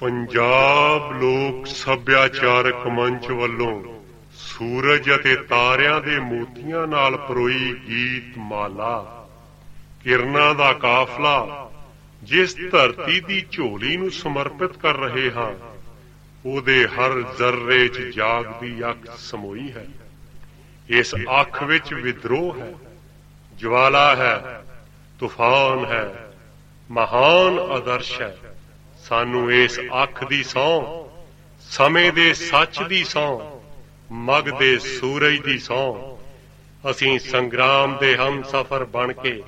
ਪੰਜਾਬ ਲੋਕ ਸੱਭਿਆਚਾਰਕ ਮੰਚ ਵੱਲੋਂ ਸੂਰਜ ਅਤੇ ਤਾਰਿਆਂ ਦੇ ਮੋਤੀਆਂ ਨਾਲ ਪਰੋਈ ਗੀਤ ਮਾਲਾ, ਕਿਰਨਾਂ ਦਾ ਕਾਫਲਾ, ਜਿਸ ਧਰਤੀ ਦੀ ਝੋਲੀ ਨੂੰ ਸਮਰਪਿਤ ਕਰ ਰਹੇ ਹਾਂ, ਉਹਦੇ ਹਰ ਜ਼ਰਰੇ 'ਚ ਜਾਗਦੀ ਅੱਖ ਸਮੋਈ ਹੈ। ਇਸ ਅੱਖ ਵਿੱਚ ਵਿਦਰੋਹ ਹੈ, ਜਵਾਲਾ ਹੈ, ਤੂਫਾਨ ਹੈ, ਮਹਾਨ ਆਦਰਸ਼ ਹੈ। ਸਾਨੂੰ ਇਸ ਅੱਖ ਦੀ ਸੌਂ ਸਮੇਂ ਦੇ ਸੱਚ ਦੀ ਸੌਂ ਮਗ ਦੇ ਸੂਰਜ ਦੀ ਸੌਂ ਅਸੀਂ ਸੰਗਰਾਮ ਦੇ ਹਮ ਸਫਰ ਬਣ ਕੇ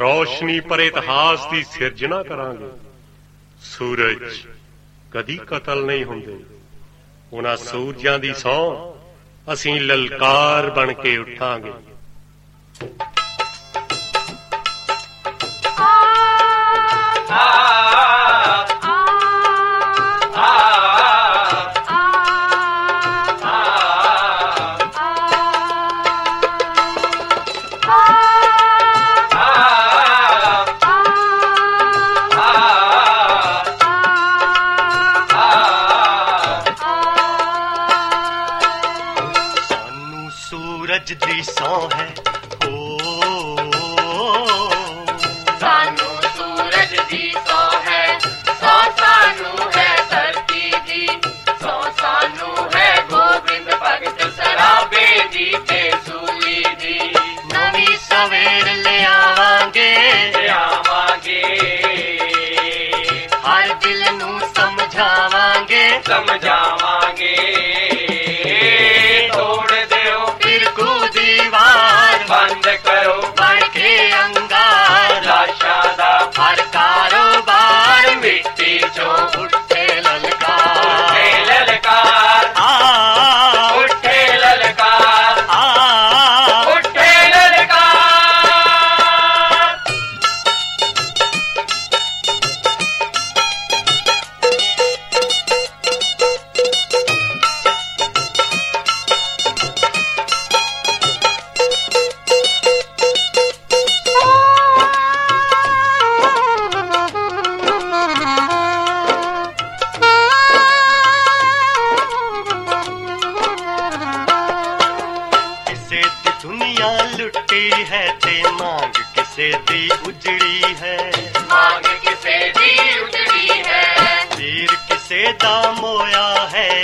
ਰੌਸ਼ਨੀ ਪਰ ਇਤਿਹਾਸ ਦੀ ਸਿਰਜਣਾ ਕਰਾਂਗੇ। ਸੂਰਜ ਕਦੀ ਕਤਲ ਨਹੀਂ ਹੁੰਦੇ। ਉਹਨਾਂ ਸੂਰਜਾਂ ਦੀ ਸੌਂ ਅਸੀਂ ਲਲਕਾਰ ਬਣ ਕੇ ਉਠਾਂਗੇ।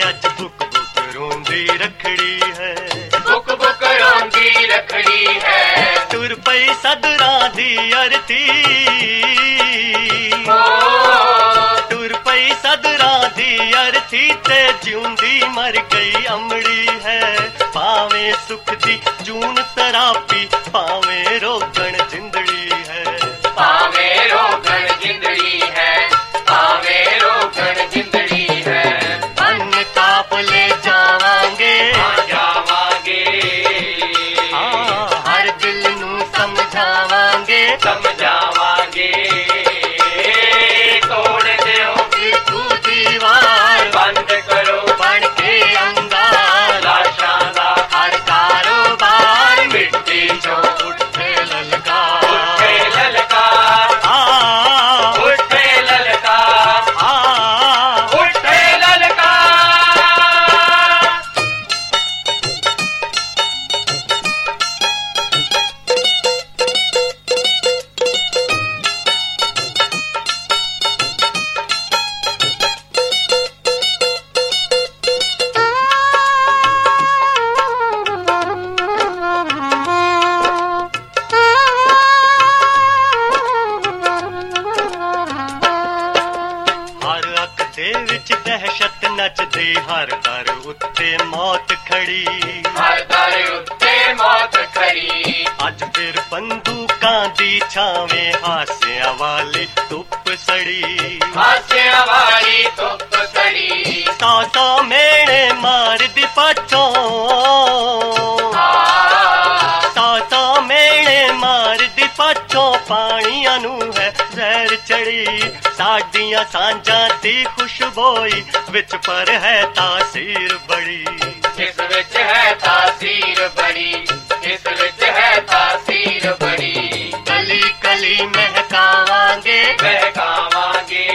ਅੱਜ ਬੁੱਕ ਬੁੱਕ ਰੋਂਦੀ ਰਖੜੀ ਹੈ ਬੁਕ ਬੁਕ ਰੋਂਦੀ ਰਖੜੀ ਹੈ ਤੁਰ ਪਈ ਸਦਰਾਂ ਦੀ ਅਰਤੀ ਓ ਤੁਰ ਪਈ ਸਦਰਾਂ ਦੀ ਅਰਥੀ ਤੇ ਜਿਉਂਦੀ ਮਰ ਗਈ ਅਮੜੀ ਹੈ ਭਾਵੇਂ ਸੁਖ ਦੀ ਜੂਨ ਤਰਾਪੀ ਭਾਵੇਂ ਰੋਗਣ ਜਿੰਦੜੀ ਮਾਰਦੀ ਪਾਛੋਂ ਪਾਣੀਆਂ ਨੂੰ ਹੈ ਜ਼ਹਿਰ ਚੜੀ ਸਾਡੀਆਂ ਸਾਂਝਾਂ ਦੀ ਖੁਸ਼ਬੋਈ ਵਿੱਚ ਪਰ ਹੈ ਤਾਸੀਰ ਬੜੀ ਇਸ ਵਿੱਚ ਹੈ ਤਾਸੀਰ ਬੜੀ ਇਸ ਵਿੱਚ ਹੈ ਤਾਸੀਰ ਬੜੀ ਕਲੀ ਕਲੀ ਮਹਿਕਾਵਾਂਗੇ ਮਹਿਕਾਵਾਂਗੇ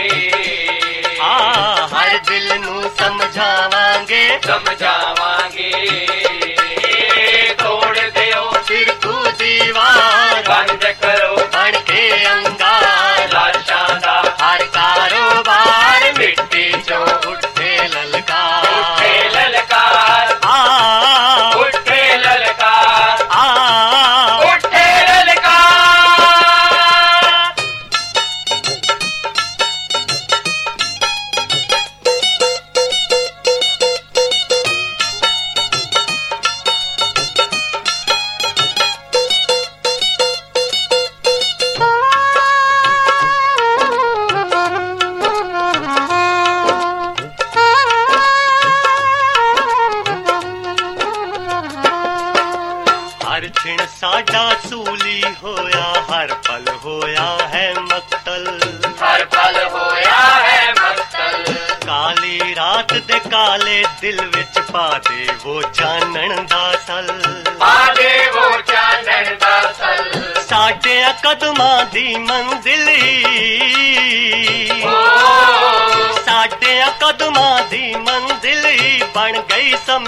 ਆ ਦਿਲ ਨੂੰ ਸਮਝਾਵਾਂਗੇ ਸਮਝਾਵਾਂਗੇ त्याग करो बढ़ के अंग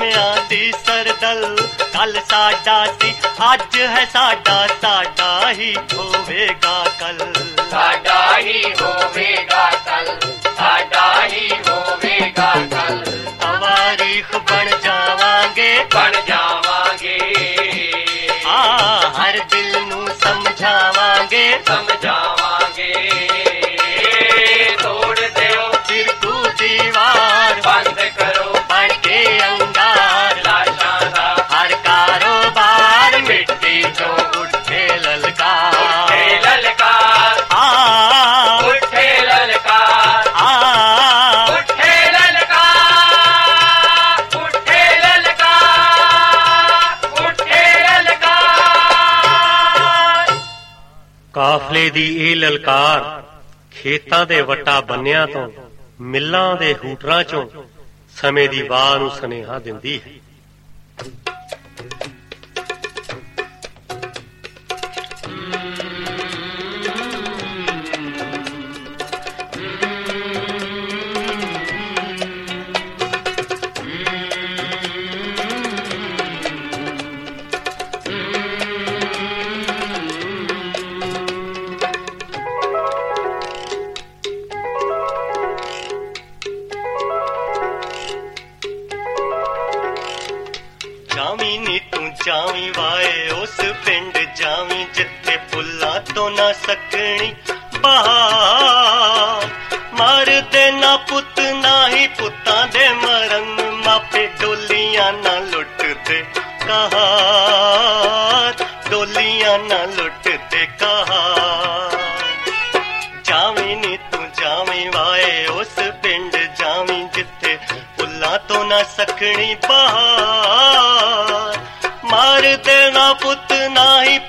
में आंदी सरदल। कल साडा सी अज है साडा साडा ही होवेगा कल। साडा ही होवेगा कल साडा ही होवेगा कल। तवारीख बन जावांगे। बन जावांगे। आ हर दिल नु समझावांगे। ਦੀ ਇਹ ਲਲਕਾਰ ਖੇਤਾਂ ਦੇ ਵਟਾ ਬੰਨਿਆਂ ਤੋਂ, ਮਿੱਲਾਂ ਦੇ ਹੂਟਰਾਂ ਚੋਂ ਸਮੇਂ ਦੀ ਵਾਹ ਨੂੰ ਸਨੇਹਾ ਦਿੰਦੀ ਹੈ।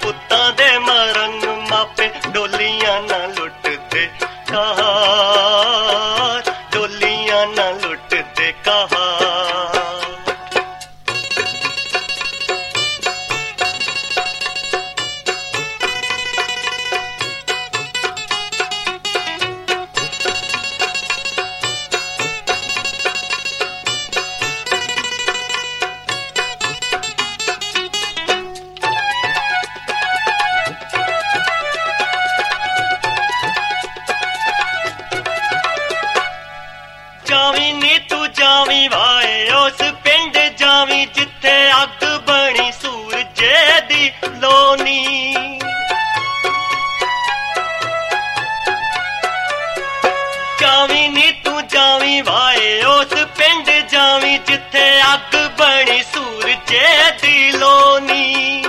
ਨਾ ਹੀ ਸੂਰਜੇ ਦੀ ਲੋਨੀ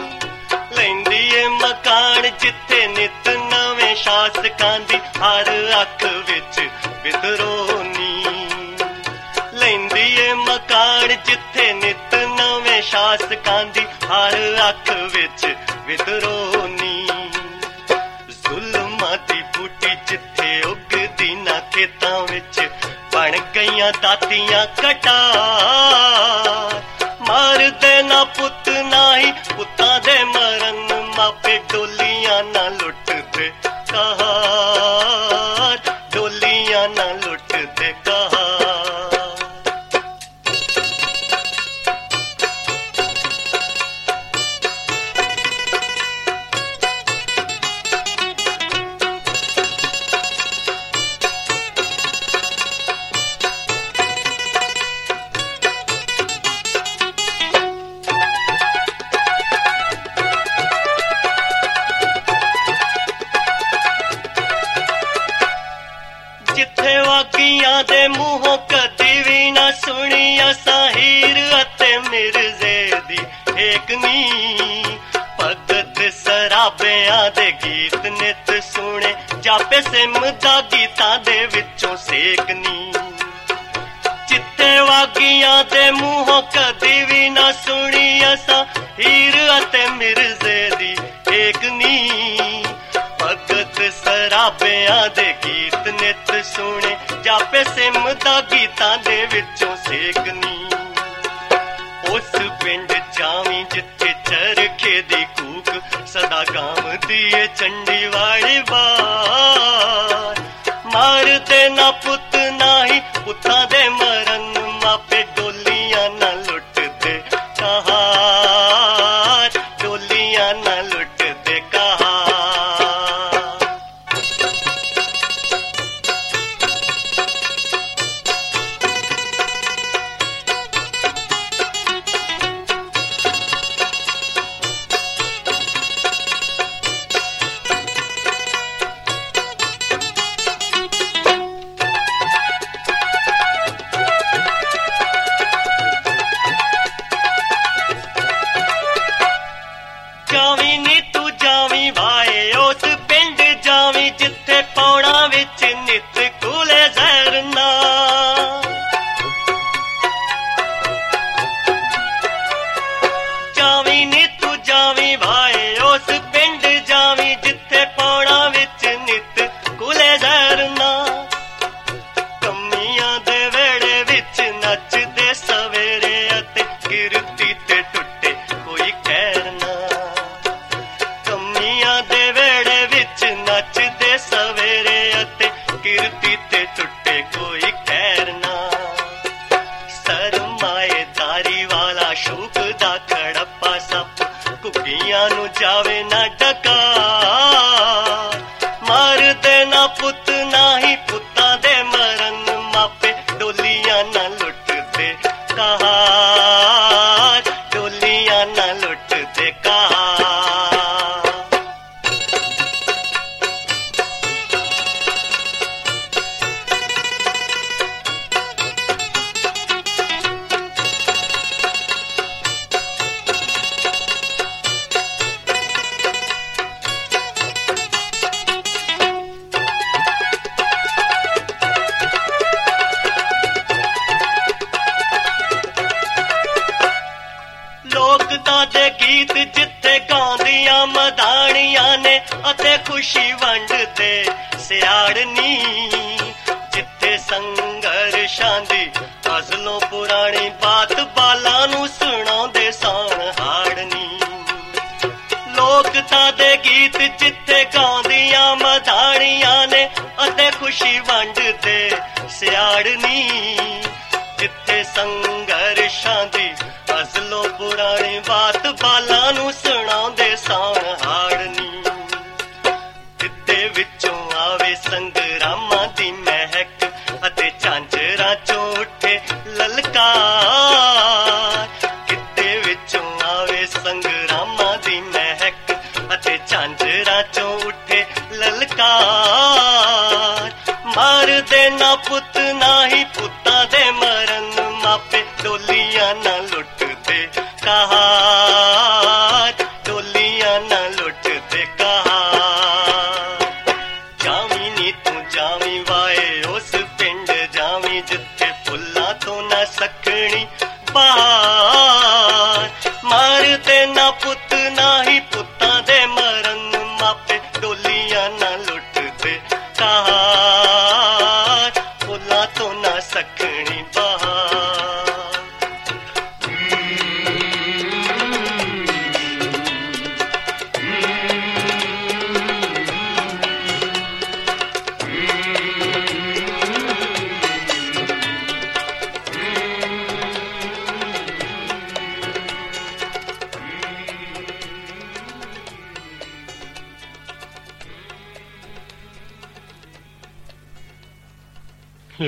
ਲੈਂਦੀ ਏ ਮਕਾਨ ਜਿੱਥੇ ਨਿਤ ਨਵੇਂ ਸ਼ਾਸਕਾਂ ਦੀ ਹਰ ਅੱਖ ਵਿੱਚ ਵਿਦਰੋਨੀ ਲੈਂਦੀ ਏ ਮਕਾਨ ਜਿੱਥੇ ਨਿਤ ਨਵੇਂ ਸ਼ਾਸਕਾਂ ਦੀ ਹਰ ਅੱਖ ਵਿੱਚ ਵਿਦਰੋਨੀ ਜ਼ੁਲਮਾਂ ਦੀ ਬੂਟੀ ਜਿੱਥੇ ਉੱਗਦੀ ਨਾ ਖੇਤਾਂ ਵਿੱਚ ਬਣ ਗਈਆਂ ਦਾਤੀਆਂ ਕਟਾ। चलते न पुत्र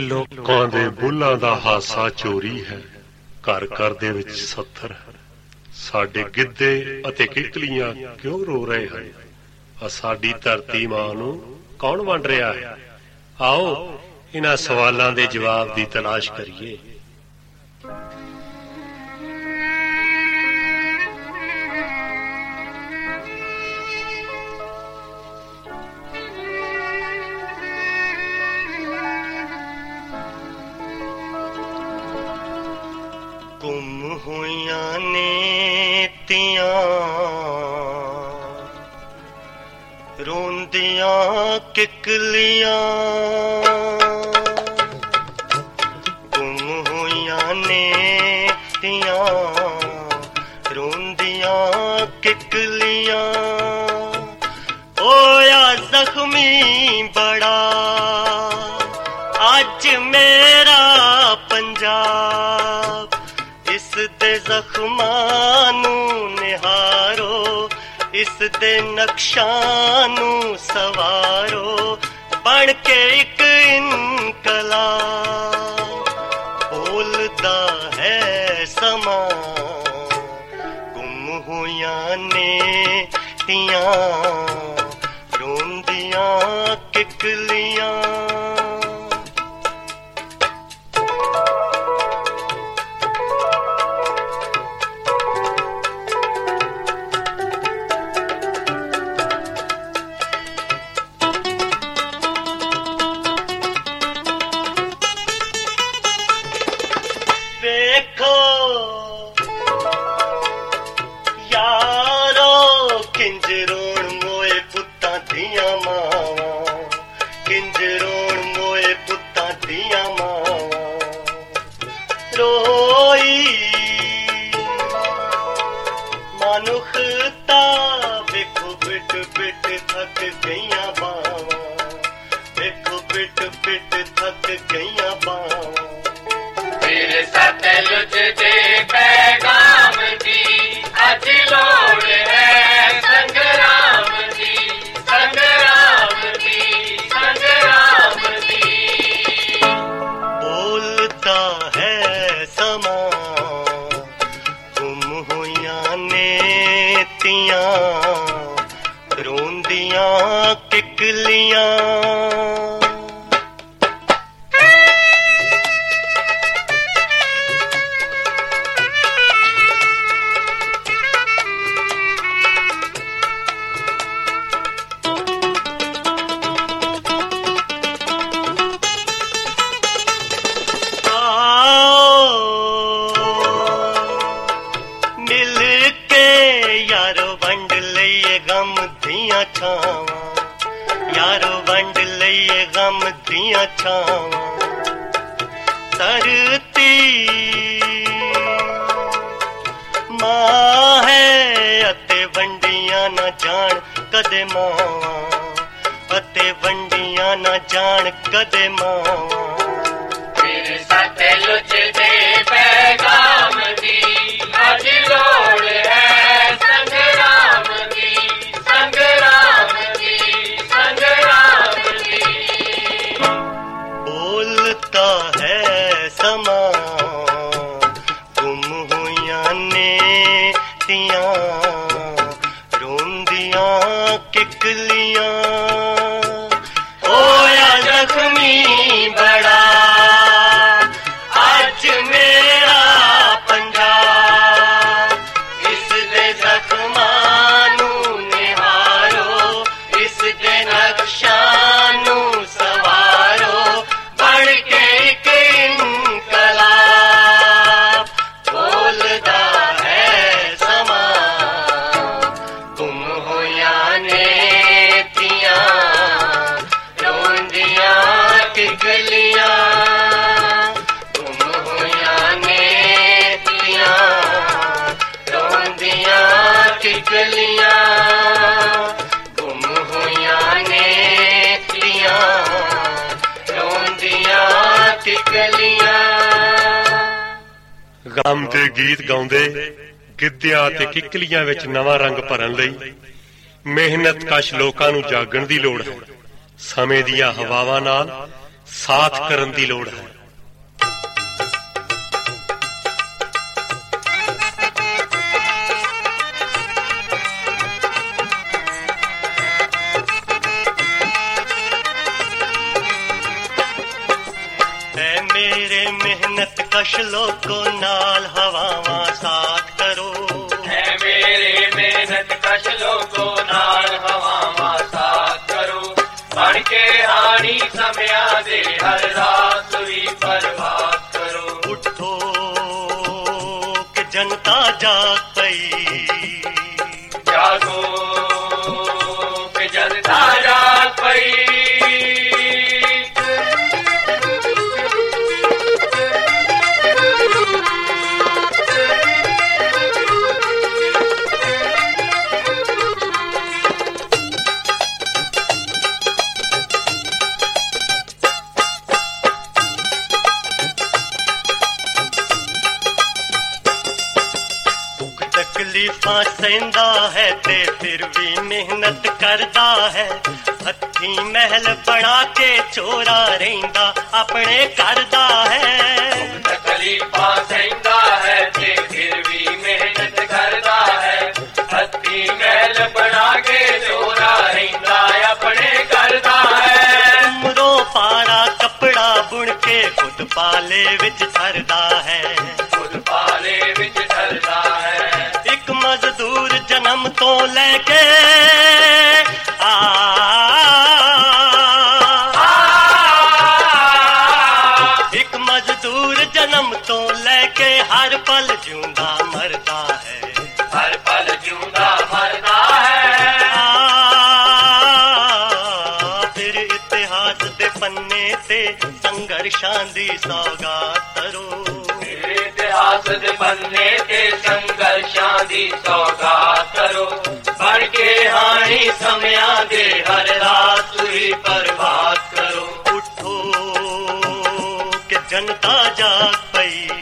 ਲੋਕਾਂ ਦੇ ਬੁੱਲਾਂ ਦਾ ਹਾਸਾ ਚੋਰੀ ਹੈ। ਘਰ ਘਰ ਦੇ ਵਿੱਚ ਸੱਥਰ ਸਾਡੇ ਗਿੱਧੇ ਅਤੇ ਕਿਤਲੀਆਂ ਕਿਉਂ ਰੋ ਰਹੇ ਹਨ? ਆ ਸਾਡੀ ਧਰਤੀ ਮਾਂ ਨੂੰ ਕੌਣ ਵੰਡ ਰਿਹਾ ਹੈ? ਆਓ, ਇਹਨਾਂ ਸਵਾਲਾਂ ਦੇ ਜਵਾਬ ਦੀ ਤਲਾਸ਼ ਕਰੀਏ। ਨੇ ਤੀਆਂ ਰੋਂਦੀਆਂ ਕਿਕਲੀਆਂ ਗੁੰਮ ਹੋਈਆਂ ਨੇ ਤੀਆਂ ਰੋਂਦੀਆਂ ਕਿਕਲੀਆਂ ਹੋਇਆ ਜ਼ਖਮੀ ਬੜਾ ਅੱਜ ਮੇਰਾ जख्मानू निहारो, इस दे नक्शानू सवारो, बन के एक इनकला। बोलदा है समा, गुम हुया ने तिया रोंदिया किकलियाँ। ਕਦੇ ਮਾਵਾਂ ਅਤੇ ਵੰਡੀਆਂ ਨਾ ਜਾਣ ਕਦੇ ਮਾਵਾਂ। ਫਿਰ ਸਤਲੁਜ ਦੇ ਪੈਗਾਮ ਦੀ ਅੱਜ ਲੋੜ ਹੈ। ਗਮ ਦੇ ਗੀਤ ਗਾਉਂਦੇ, ਗਿੱਧਿਆਂ ਤੇ ਕਿੱਕਲੀਆਂ ਵਿੱਚ ਨਵਾਂ ਰੰਗ ਭਰਨ ਲਈ ਮਿਹਨਤ ਕਸ਼ ਲੋਕਾਂ ਨੂੰ ਜਾਗਣ ਦੀ ਲੋੜ ਹੈ। ਸਮੇਂ ਦੀਆਂ ਹਵਾਵਾਂ ਨਾਲ ਸਾਥ ਕਰਨ ਦੀ ਲੋੜ ਹੈ। मेहनत कश लोगो नाल हवावा साथ करो। है मेरे मेहनत कश लोगो नाल हवावा साथ करो। बन के हानी समया दे हर रात भी बर्बाद करो। उठो कि जनता जाग ਕਰਦਾ ਹੈ ਹੱਥੀ ਮਹਿਲ ਬਣਾ ਕੇ ਚੋਰਾ ਰਹਿੰਦਾ ਆਪਣੇ ਕਰਦਾ ਹੈ ਤਕਲੀਫਾਂ ਸਹਿੰਦਾ ਹੈ ਤੇ ਫਿਰ ਵੀ ਮਿਹਨਤ ਕਰਦਾ ਹੈ ਹੱਥੀ ਮਹਿਲ ਬਣਾ ਕੇ ਚੋਰਾ ਰਹਿੰਦਾ ਆਪਣੇ ਕਰਦਾ ਹੈ ਉਮਰੋਂ ਪਾਰਾ ਕੱਪੜਾ ਬੁਣ ਕੇ ਖੁਦ ਪਾਲੇ ਵਿੱਚ ਸਰਦਾ ਹੈ ਖੁਦ ਪਾਲੇ ਵਿੱਚ ਧਰਦਾ ਹੈ ਇੱਕ ਮਜ਼ਦੂਰ ਜਨਮ ਤੋਂ ਲੈ ਕੇ संधि सौगात इतिहास बनने ते संघर्षां दी सौगात करो बढ़ के हानि समया दे हर रात ही प्रभात करो। उठो के जनता जाग पई।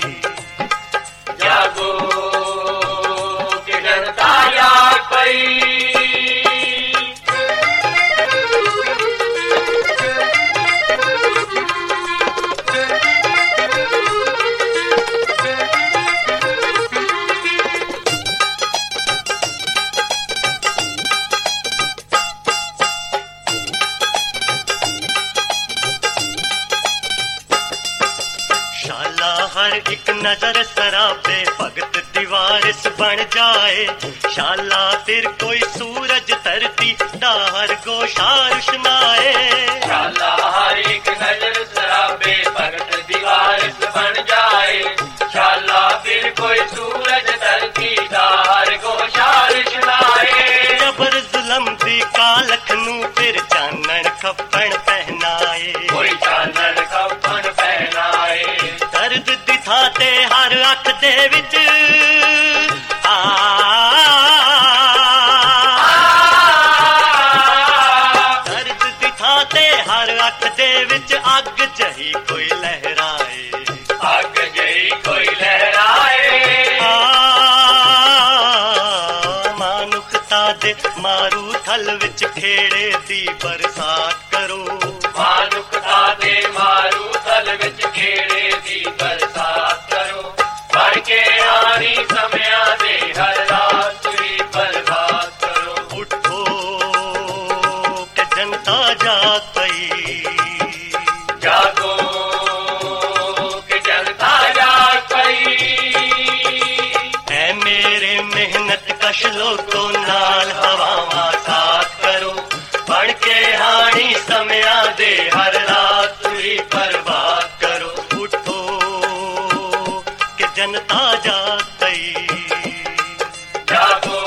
जाए। शाला फिर कोई सूरज धरती दाहर गोशारुष्ना ਮਿਹਨਤ ਕਸ਼ ਲੋਕੋ ਨਾਲ ਹਵਾਵਾਂ ਸਾਥ ਕਰੋ ਬਣ ਕੇ ਹਾਣੀ ਸਮਿਆਂ ਦੇ ਹਰ ਰਾਤ ਵੀ ਬਰਬਾਦ ਕਰੋ ਉਠੋ ਕਿ ਜਨਤਾ ਜਾਗ ਪਈ ਜਾਗੋ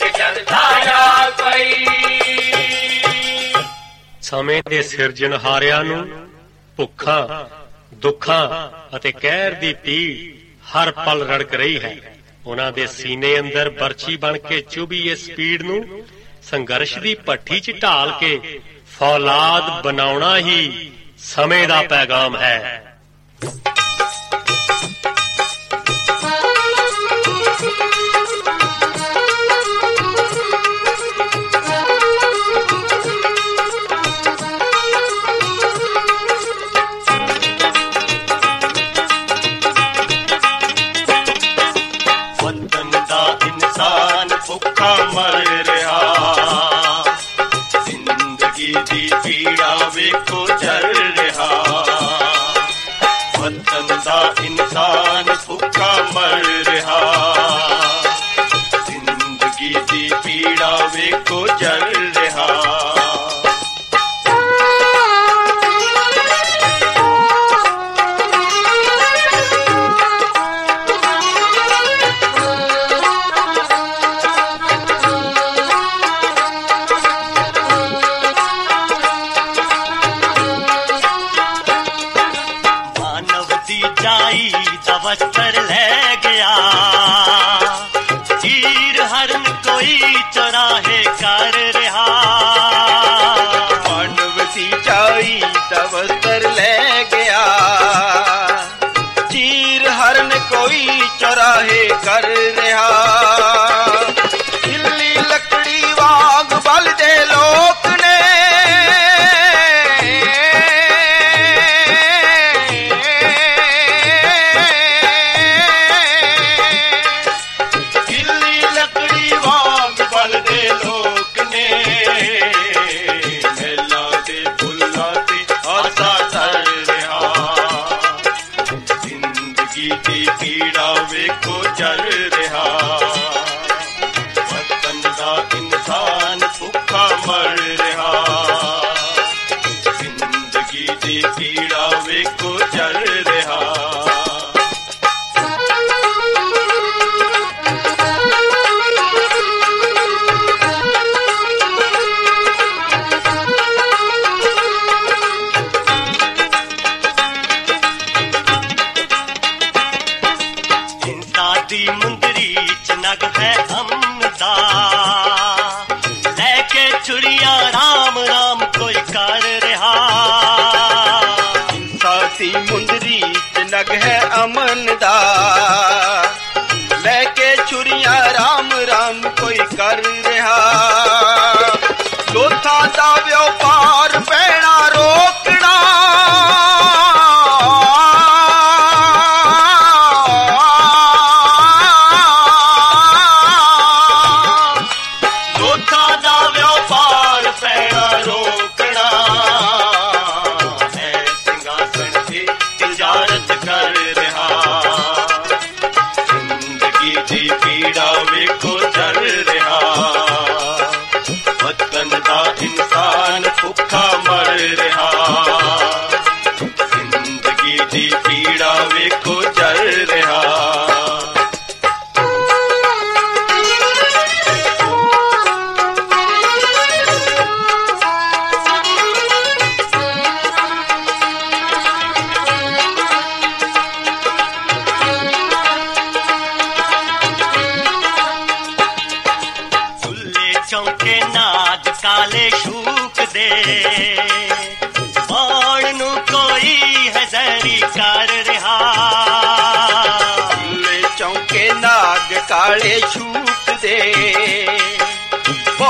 ਕਿ ਜਨਤਾ ਜਾਗ ਪਈ ਸਮੇਂ ਦੇ ਸਿਰਜਣਹਾਰਿਆਂ ਨੂੰ ਭੁੱਖਾਂ ਦੁੱਖਾਂ ਅਤੇ ਕਹਿਰ ਦੀ ਪੀੜ ਹਰ ਪਲ ਰੜਕ ਰਹੀ ਹੈ ਉਹਨਾਂ ਦੇ ਸੀਨੇ ਅੰਦਰ ਬਰਛੀ ਬਣ ਕੇ ਚੁਭੀ ਇਸ ਪੀੜ ਨੂੰ, ਸੰਘਰਸ਼ ਦੀ ਭੱਠੀ 'ਚ ਢਾਲ ਕੇ ਫੌਲਾਦ ਬਣਾਉਣਾ ਹੀ ਸਮੇਂ ਦਾ ਪੈਗਾਮ ਹੈ। चीर हरन कोई चराहे कर रहा। मानव सिंचाई दवस्तर ले गया। चीर हरन कोई चराहे कर रहा।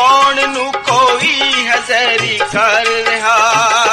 ਹੋਣ ਨੂੰ ਕੋਈ ਹਜ਼ਰੀ ਕਰ ਰਿਹਾ?